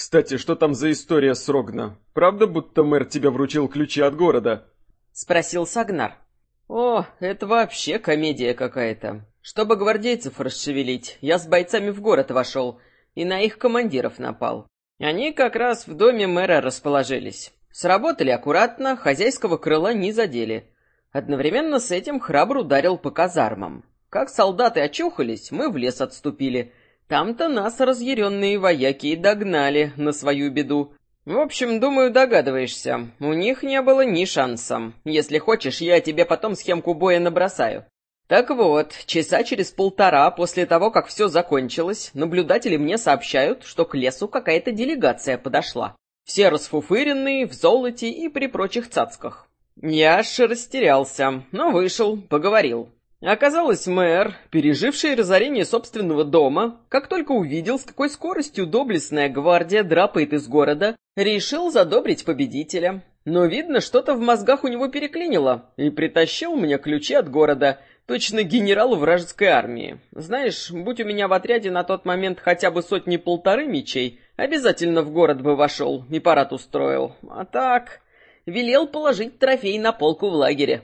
Кстати, что там за история с Рогна? Правда, будто мэр тебе вручил ключи от города? Спросил Сагнар. О, это вообще комедия какая-то. Чтобы гвардейцев расшевелить, я с бойцами в город вошел и на их командиров напал. Они как раз в доме мэра расположились. Сработали аккуратно, хозяйского крыла не задели. Одновременно с этим храбр ударил по казармам. Как солдаты очухались, мы в лес отступили. Там-то нас разъяренные вояки и догнали на свою беду. В общем, думаю, догадываешься, у них не было ни шанса. Если хочешь, я тебе потом схемку боя набросаю. Так вот, часа через полтора после того, как все закончилось, наблюдатели мне сообщают, что к лесу какая-то делегация подошла. Все расфуфыренные, в золоте и при прочих цацках. Я аж растерялся, но вышел, поговорил. Оказалось, мэр, переживший разорение собственного дома, как только увидел, с какой скоростью доблестная гвардия драпает из города, решил задобрить победителя. Но, видно, что-то в мозгах у него переклинило, и притащил мне ключи от города, Точно генерал вражеской армии. Знаешь, будь у меня в отряде на тот момент хотя бы сотни-полторы мечей, обязательно в город бы вошел и парад устроил. А так, велел положить трофей на полку в лагере.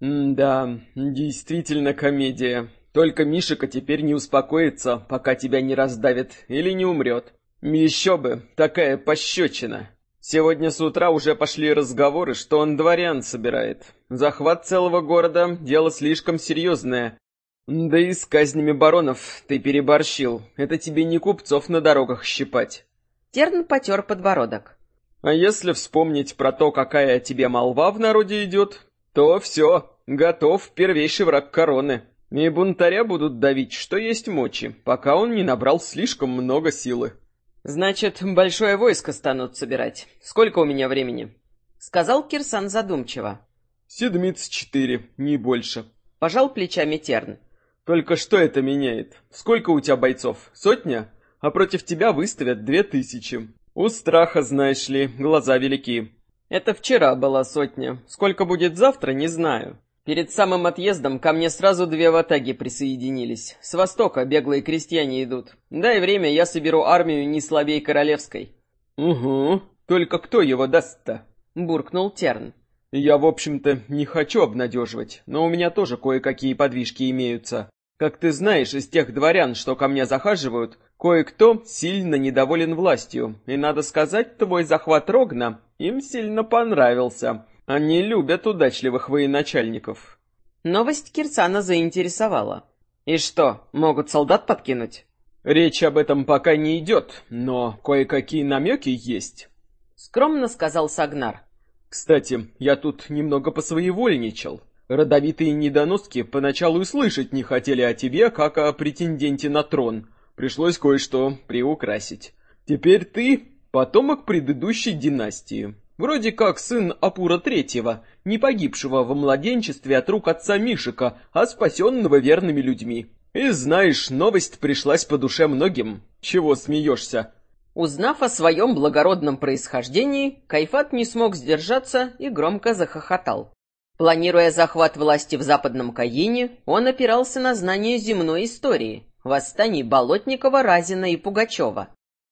«Да, действительно комедия. Только Мишика теперь не успокоится, пока тебя не раздавит или не умрет. Еще бы, такая пощечина!» Сегодня с утра уже пошли разговоры, что он дворян собирает. Захват целого города — дело слишком серьезное. Да и с казнями баронов ты переборщил. Это тебе не купцов на дорогах щипать. Терн потер подбородок. А если вспомнить про то, какая тебе молва в народе идет, то все, готов первейший враг короны. И бунтаря будут давить, что есть мочи, пока он не набрал слишком много силы. «Значит, большое войско станут собирать. Сколько у меня времени?» Сказал Кирсан задумчиво. «Седмиц четыре, не больше». Пожал плечами Терн. «Только что это меняет? Сколько у тебя бойцов? Сотня? А против тебя выставят две тысячи. У страха, знаешь ли, глаза велики». «Это вчера была сотня. Сколько будет завтра, не знаю. Перед самым отъездом ко мне сразу две ватаги присоединились. С востока беглые крестьяне идут. Дай время, я соберу армию не слабей королевской. Угу, только кто его даст-то? Буркнул Терн. Я, в общем-то, не хочу обнадеживать, но у меня тоже кое-какие подвижки имеются. Как ты знаешь, из тех дворян, что ко мне захаживают, кое-кто сильно недоволен властью, и, надо сказать, твой захват Рогна им сильно понравился. Они любят удачливых военачальников. Новость Кирсана заинтересовала. И что, могут солдат подкинуть? Речь об этом пока не идет, но кое-какие намеки есть. Скромно сказал Сагнар. Кстати, я тут немного посвоевольничал. Родовитые недоноски поначалу и слышать не хотели о тебе, как о претенденте на трон. Пришлось кое-что приукрасить. Теперь ты потомок предыдущей династии. Вроде как сын Апура Третьего, не погибшего во младенчестве от рук отца Мишика, а спасенного верными людьми. И знаешь, новость пришлась по душе многим. Чего смеешься? Узнав о своем благородном происхождении, Кайфат не смог сдержаться и громко захохотал. Планируя захват власти в Западном Каине, он опирался на знания земной истории, восстаний Болотникова, Разина и Пугачева.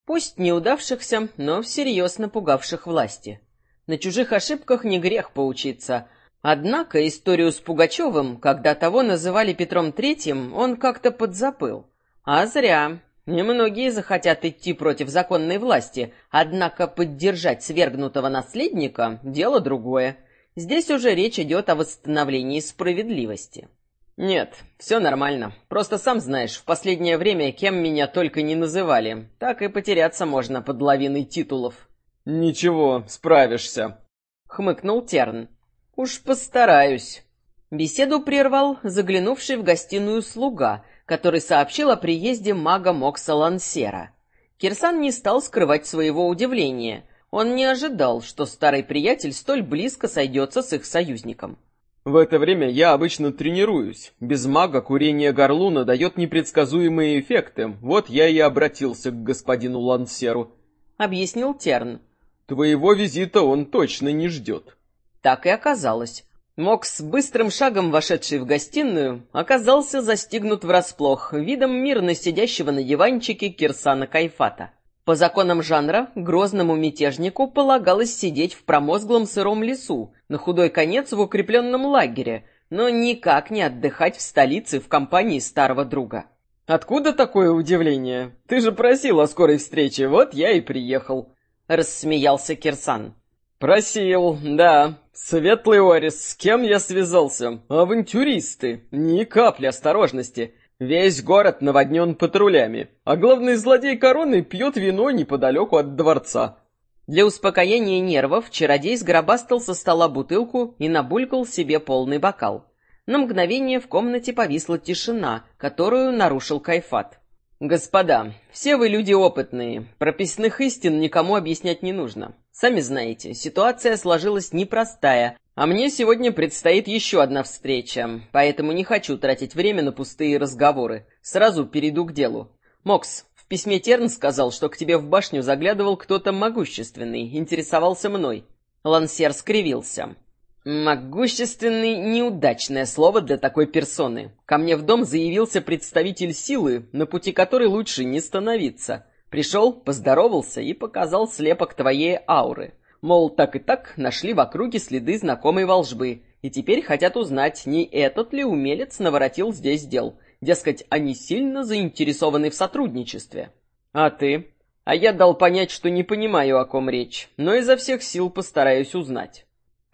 Пусть неудавшихся, но всерьез напугавших власти. На чужих ошибках не грех поучиться. Однако историю с Пугачевым, когда того называли Петром Третьим, он как-то подзапыл. А зря. Немногие захотят идти против законной власти, однако поддержать свергнутого наследника – дело другое. Здесь уже речь идет о восстановлении справедливости. Нет, все нормально. Просто сам знаешь, в последнее время кем меня только не называли. Так и потеряться можно под лавиной титулов. «Ничего, справишься», — хмыкнул Терн. «Уж постараюсь». Беседу прервал заглянувший в гостиную слуга, который сообщил о приезде мага Мокса Лансера. Кирсан не стал скрывать своего удивления. Он не ожидал, что старый приятель столь близко сойдется с их союзником. «В это время я обычно тренируюсь. Без мага курение горлуна дает непредсказуемые эффекты. Вот я и обратился к господину Лансеру», — объяснил Терн. Твоего визита он точно не ждет. Так и оказалось. Мокс, быстрым шагом вошедший в гостиную, оказался застигнут врасплох видом мирно сидящего на диванчике Кирсана Кайфата. По законам жанра, грозному мятежнику полагалось сидеть в промозглом сыром лесу, на худой конец в укрепленном лагере, но никак не отдыхать в столице в компании старого друга. «Откуда такое удивление? Ты же просил о скорой встрече, вот я и приехал», — рассмеялся Кирсан. «Просил, да. Светлый Орис, с кем я связался? Авантюристы. Ни капли осторожности. Весь город наводнен патрулями, а главный злодей короны пьет вино неподалеку от дворца». Для успокоения нервов чародей сгробастал со стола бутылку и набулькал себе полный бокал. На мгновение в комнате повисла тишина, которую нарушил Кайфат. «Господа, все вы люди опытные, прописных истин никому объяснять не нужно. Сами знаете, ситуация сложилась непростая, а мне сегодня предстоит еще одна встреча, поэтому не хочу тратить время на пустые разговоры. Сразу перейду к делу. Мокс, в письме Терн сказал, что к тебе в башню заглядывал кто-то могущественный, интересовался мной». Лансер скривился. Могущественный — неудачное слово для такой персоны. Ко мне в дом заявился представитель силы, на пути которой лучше не становиться. Пришел, поздоровался и показал слепок твоей ауры. Мол, так и так нашли в округе следы знакомой волжбы, и теперь хотят узнать, не этот ли умелец наворотил здесь дел. Дескать, они сильно заинтересованы в сотрудничестве. А ты? А я дал понять, что не понимаю, о ком речь, но изо всех сил постараюсь узнать.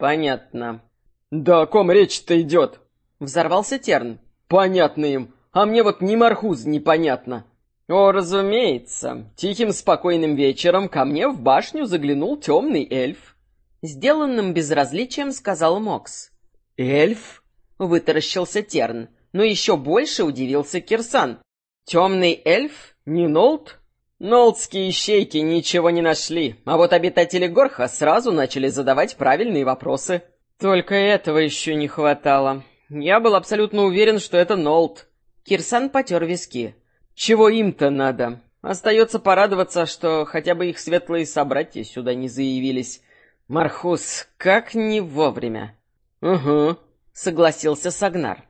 «Понятно». «Да о ком речь-то идет?» Взорвался Терн. «Понятно им, а мне вот ни мархуз непонятно». «О, разумеется, тихим спокойным вечером ко мне в башню заглянул темный эльф». Сделанным безразличием сказал Мокс. «Эльф?» — вытаращился Терн, но еще больше удивился Кирсан. «Темный эльф? Не Нолт?» Нолдские ищейки ничего не нашли, а вот обитатели Горха сразу начали задавать правильные вопросы. Только этого еще не хватало. Я был абсолютно уверен, что это Нолд. Кирсан потер виски. Чего им-то надо? Остается порадоваться, что хотя бы их светлые собратья сюда не заявились. Мархус, как не вовремя. Угу, согласился Сагнар.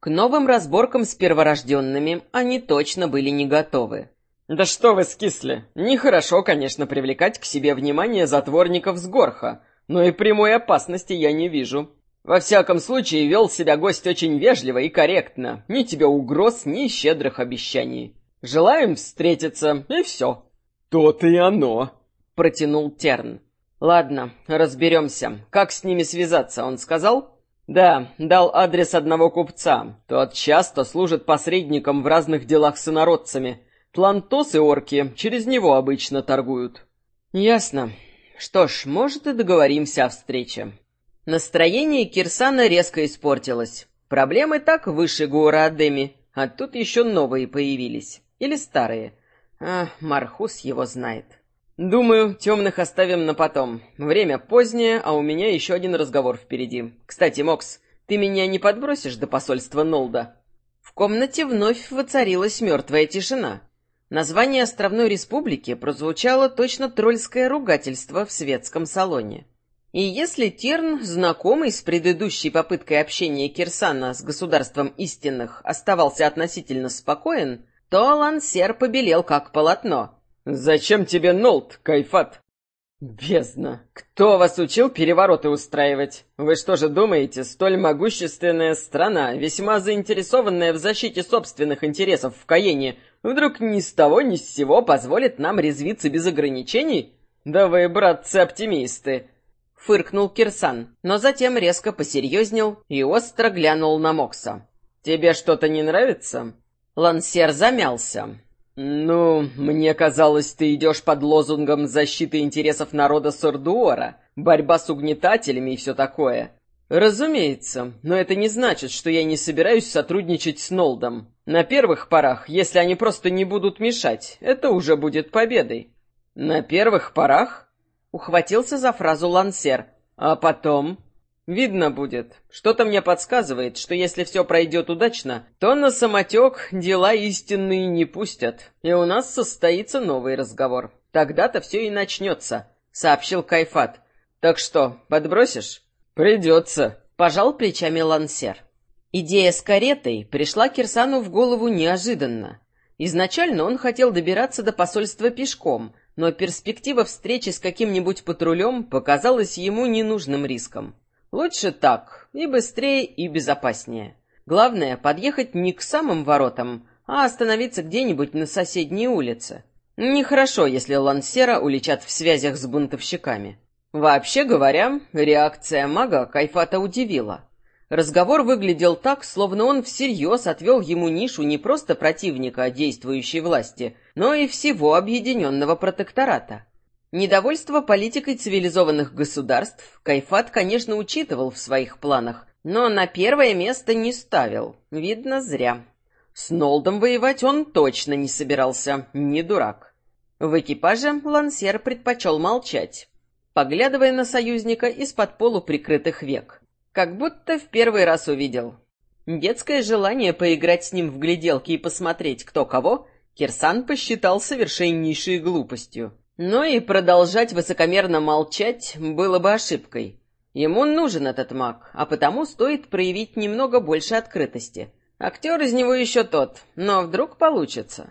К новым разборкам с перворожденными они точно были не готовы. «Да что вы скисли! Нехорошо, конечно, привлекать к себе внимание затворников с горха, но и прямой опасности я не вижу. Во всяком случае, вел себя гость очень вежливо и корректно. Ни тебе угроз, ни щедрых обещаний. Желаем встретиться, и все». «То-то и оно!» — протянул Терн. «Ладно, разберемся. Как с ними связаться, он сказал?» «Да, дал адрес одного купца. Тот часто служит посредником в разных делах с инородцами». Плантосы орки через него обычно торгуют. Ясно. Что ж, может и договоримся о встрече. Настроение Кирсана резко испортилось. Проблемы так выше Гура Адеми, а тут еще новые появились. Или старые. А, Мархус его знает. Думаю, темных оставим на потом. Время позднее, а у меня еще один разговор впереди. Кстати, Мокс, ты меня не подбросишь до посольства Нолда? В комнате вновь воцарилась мертвая тишина. Название островной республики прозвучало точно тролльское ругательство в светском салоне. И если Терн, знакомый с предыдущей попыткой общения Кирсана с государством истинных, оставался относительно спокоен, то Лансер побелел как полотно. «Зачем тебе Нолт, Кайфат?» «Бездна! Кто вас учил перевороты устраивать? Вы что же думаете, столь могущественная страна, весьма заинтересованная в защите собственных интересов в Каене, вдруг ни с того ни с сего позволит нам резвиться без ограничений? Да вы, братцы-оптимисты!» Фыркнул Кирсан, но затем резко посерьезнел и остро глянул на Мокса. «Тебе что-то не нравится?» Лансер замялся. «Ну, мне казалось, ты идешь под лозунгом защиты интересов народа Сордуора, борьба с угнетателями и все такое». «Разумеется, но это не значит, что я не собираюсь сотрудничать с Нолдом. На первых порах, если они просто не будут мешать, это уже будет победой». «На первых порах?» — ухватился за фразу Лансер. «А потом?» Видно будет. Что-то мне подсказывает, что если все пройдет удачно, то на самотек дела истинные не пустят, и у нас состоится новый разговор. Тогда-то все и начнется, — сообщил Кайфат. Так что, подбросишь? Придется, — пожал плечами Лансер. Идея с каретой пришла Кирсану в голову неожиданно. Изначально он хотел добираться до посольства пешком, но перспектива встречи с каким-нибудь патрулем показалась ему ненужным риском. Лучше так, и быстрее, и безопаснее. Главное, подъехать не к самым воротам, а остановиться где-нибудь на соседней улице. Нехорошо, если Лансера уличат в связях с бунтовщиками. Вообще говоря, реакция мага Кайфата удивила. Разговор выглядел так, словно он всерьез отвел ему нишу не просто противника действующей власти, но и всего объединенного протектората. Недовольство политикой цивилизованных государств Кайфат, конечно, учитывал в своих планах, но на первое место не ставил. Видно, зря. С Нолдом воевать он точно не собирался, не дурак. В экипаже Лансер предпочел молчать, поглядывая на союзника из-под полуприкрытых век. Как будто в первый раз увидел. Детское желание поиграть с ним в гляделки и посмотреть, кто кого, Кирсан посчитал совершеннейшей глупостью. Но и продолжать высокомерно молчать было бы ошибкой. Ему нужен этот маг, а потому стоит проявить немного больше открытости. Актер из него еще тот, но вдруг получится.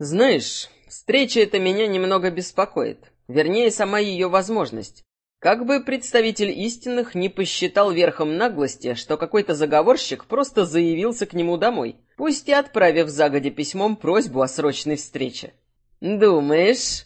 Знаешь, встреча эта меня немного беспокоит. Вернее, сама ее возможность. Как бы представитель истинных не посчитал верхом наглости, что какой-то заговорщик просто заявился к нему домой, пусть и отправив загоди письмом просьбу о срочной встрече. «Думаешь?»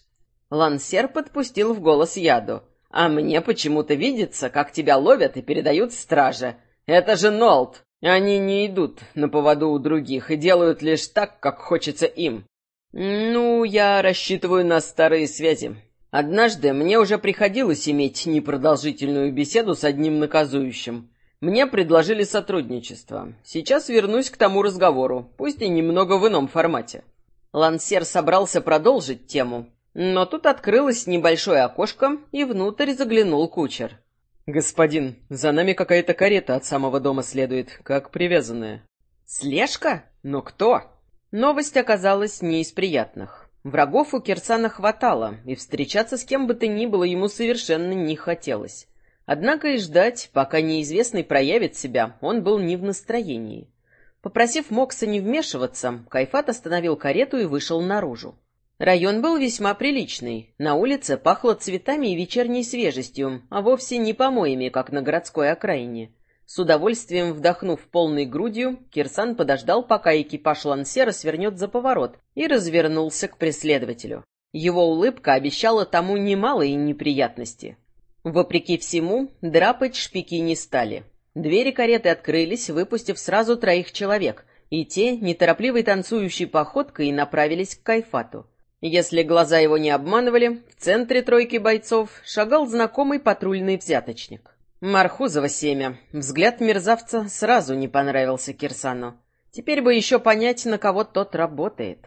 Лансер подпустил в голос яду. «А мне почему-то видится, как тебя ловят и передают страже. Это же Нолт! Они не идут на поводу у других и делают лишь так, как хочется им. Ну, я рассчитываю на старые связи. Однажды мне уже приходилось иметь непродолжительную беседу с одним наказующим. Мне предложили сотрудничество. Сейчас вернусь к тому разговору, пусть и немного в ином формате. Лансер собрался продолжить тему, но тут открылось небольшое окошко, и внутрь заглянул кучер. «Господин, за нами какая-то карета от самого дома следует, как привязанная». «Слежка? Но кто?» Новость оказалась не из приятных. Врагов у Кирсана хватало, и встречаться с кем бы то ни было ему совершенно не хотелось. Однако и ждать, пока неизвестный проявит себя, он был не в настроении. Попросив Мокса не вмешиваться, Кайфат остановил карету и вышел наружу. Район был весьма приличный. На улице пахло цветами и вечерней свежестью, а вовсе не помоями, как на городской окраине. С удовольствием вдохнув полной грудью, Кирсан подождал, пока экипаж лансера свернет за поворот, и развернулся к преследователю. Его улыбка обещала тому немалые неприятности. Вопреки всему, драпать шпики не стали. Двери кареты открылись, выпустив сразу троих человек, и те, неторопливой танцующей походкой, направились к Кайфату. Если глаза его не обманывали, в центре тройки бойцов шагал знакомый патрульный взяточник. Мархузово семя. Взгляд мерзавца сразу не понравился Кирсану. Теперь бы еще понять, на кого тот работает.